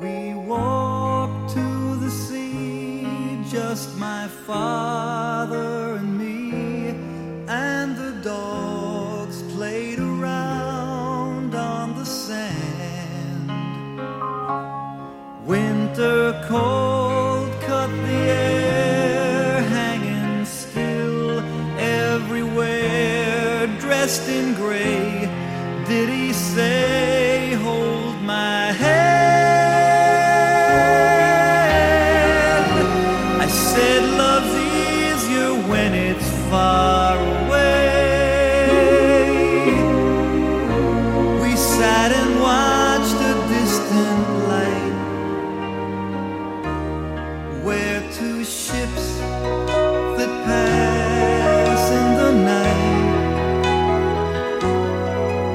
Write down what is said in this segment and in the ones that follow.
We walked to the sea, just my father and me, and the dogs played around on the sand. Winter cold cut the air, hanging still everywhere, dressed in gray. Did he say, far away. We sat and watched a distant light where two ships that pass in the night.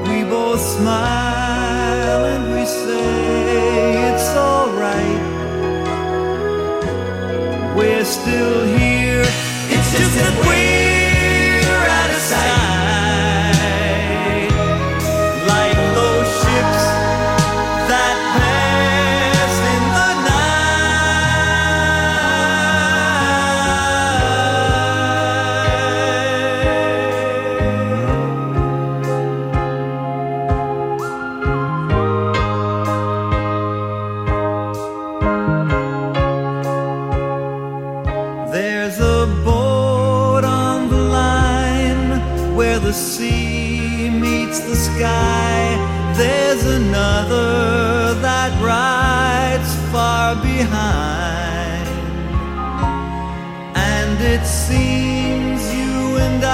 We both smile and we say it's alright. We're still here. It's just that we're the sea meets the sky. There's another that rides far behind. And it seems you and I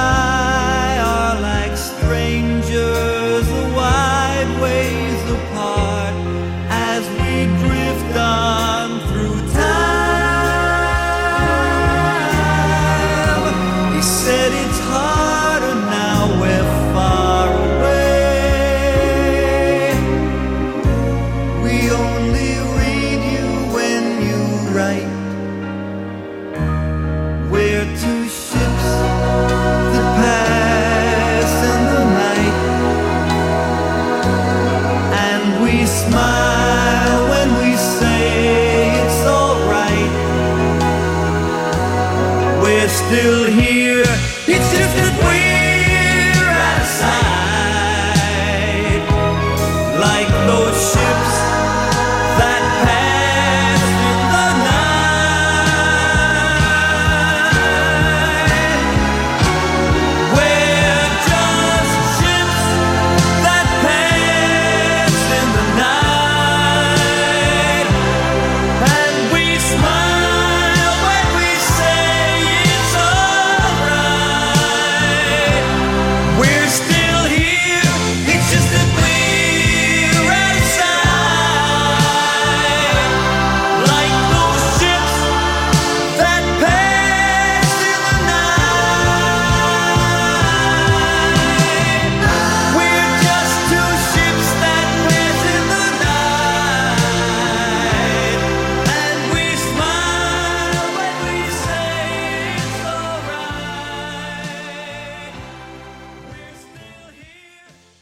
still here. It's just that we're.